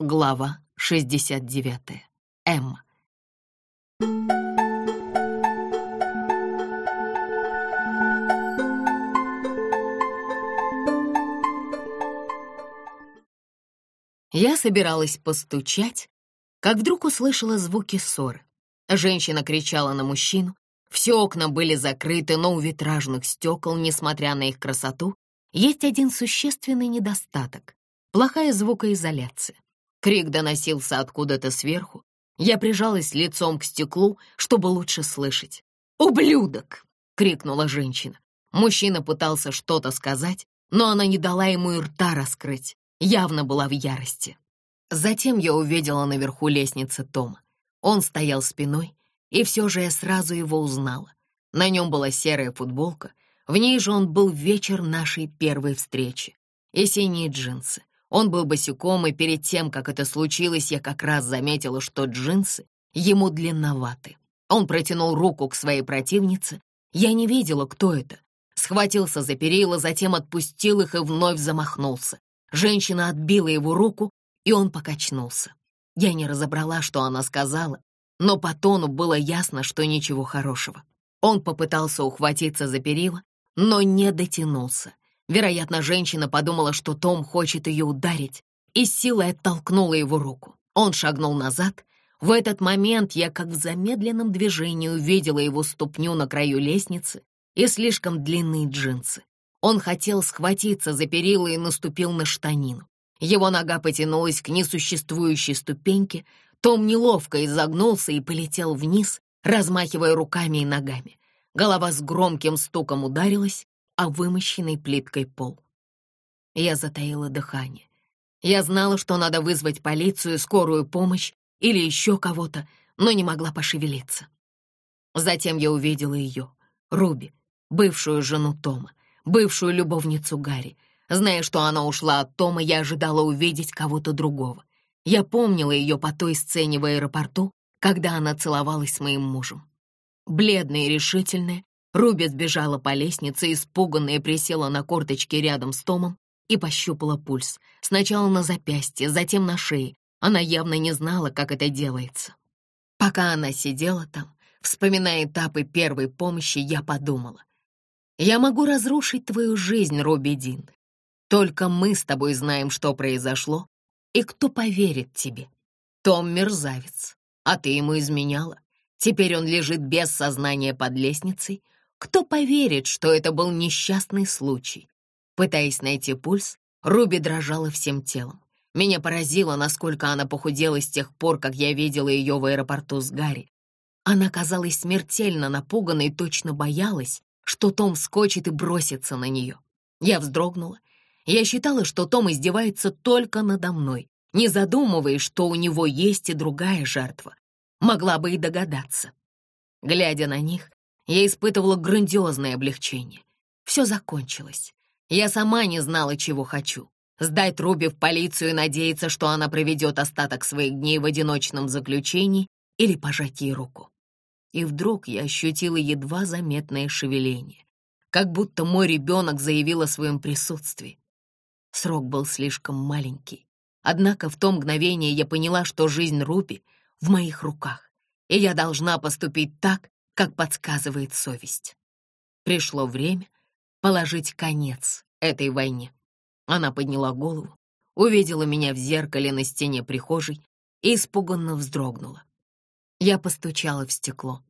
Глава 69. Эмма. Я собиралась постучать, как вдруг услышала звуки ссоры. Женщина кричала на мужчину, все окна были закрыты, но у витражных стекол, несмотря на их красоту, есть один существенный недостаток — плохая звукоизоляция. Крик доносился откуда-то сверху. Я прижалась лицом к стеклу, чтобы лучше слышать. «Ублюдок!» — крикнула женщина. Мужчина пытался что-то сказать, но она не дала ему и рта раскрыть, явно была в ярости. Затем я увидела наверху лестницы Тома. Он стоял спиной, и все же я сразу его узнала. На нем была серая футболка, в ней же он был вечер нашей первой встречи, и синие джинсы. Он был босиком, и перед тем, как это случилось, я как раз заметила, что джинсы ему длинноваты. Он протянул руку к своей противнице. Я не видела, кто это. Схватился за перила, затем отпустил их и вновь замахнулся. Женщина отбила его руку, и он покачнулся. Я не разобрала, что она сказала, но по тону было ясно, что ничего хорошего. Он попытался ухватиться за перила, но не дотянулся. Вероятно, женщина подумала, что Том хочет ее ударить, и силой оттолкнула его руку. Он шагнул назад. В этот момент я, как в замедленном движении, увидела его ступню на краю лестницы и слишком длинные джинсы. Он хотел схватиться за перила и наступил на штанину. Его нога потянулась к несуществующей ступеньке. Том неловко изогнулся и полетел вниз, размахивая руками и ногами. Голова с громким стуком ударилась, а вымощенный плиткой пол. Я затаила дыхание. Я знала, что надо вызвать полицию, скорую помощь или еще кого-то, но не могла пошевелиться. Затем я увидела ее, Руби, бывшую жену Тома, бывшую любовницу Гарри. Зная, что она ушла от Тома, я ожидала увидеть кого-то другого. Я помнила ее по той сцене в аэропорту, когда она целовалась с моим мужем. Бледная и решительная, Руби сбежала по лестнице, испуганная присела на корточки рядом с Томом и пощупала пульс. Сначала на запястье, затем на шее. Она явно не знала, как это делается. Пока она сидела там, вспоминая этапы первой помощи, я подумала. «Я могу разрушить твою жизнь, Руби Дин. Только мы с тобой знаем, что произошло, и кто поверит тебе. Том мерзавец, а ты ему изменяла. Теперь он лежит без сознания под лестницей, кто поверит, что это был несчастный случай? Пытаясь найти пульс, Руби дрожала всем телом. Меня поразило, насколько она похудела с тех пор, как я видела ее в аэропорту с Гарри. Она казалась смертельно напуганной и точно боялась, что Том скочит и бросится на нее. Я вздрогнула. Я считала, что Том издевается только надо мной, не задумываясь, что у него есть и другая жертва. Могла бы и догадаться. Глядя на них, я испытывала грандиозное облегчение. Все закончилось. Я сама не знала, чего хочу. Сдать Руби в полицию и надеяться, что она проведет остаток своих дней в одиночном заключении или пожать ей руку. И вдруг я ощутила едва заметное шевеление, как будто мой ребенок заявил о своем присутствии. Срок был слишком маленький. Однако в то мгновение я поняла, что жизнь Руби в моих руках, и я должна поступить так, как подсказывает совесть. Пришло время положить конец этой войне. Она подняла голову, увидела меня в зеркале на стене прихожей и испуганно вздрогнула. Я постучала в стекло.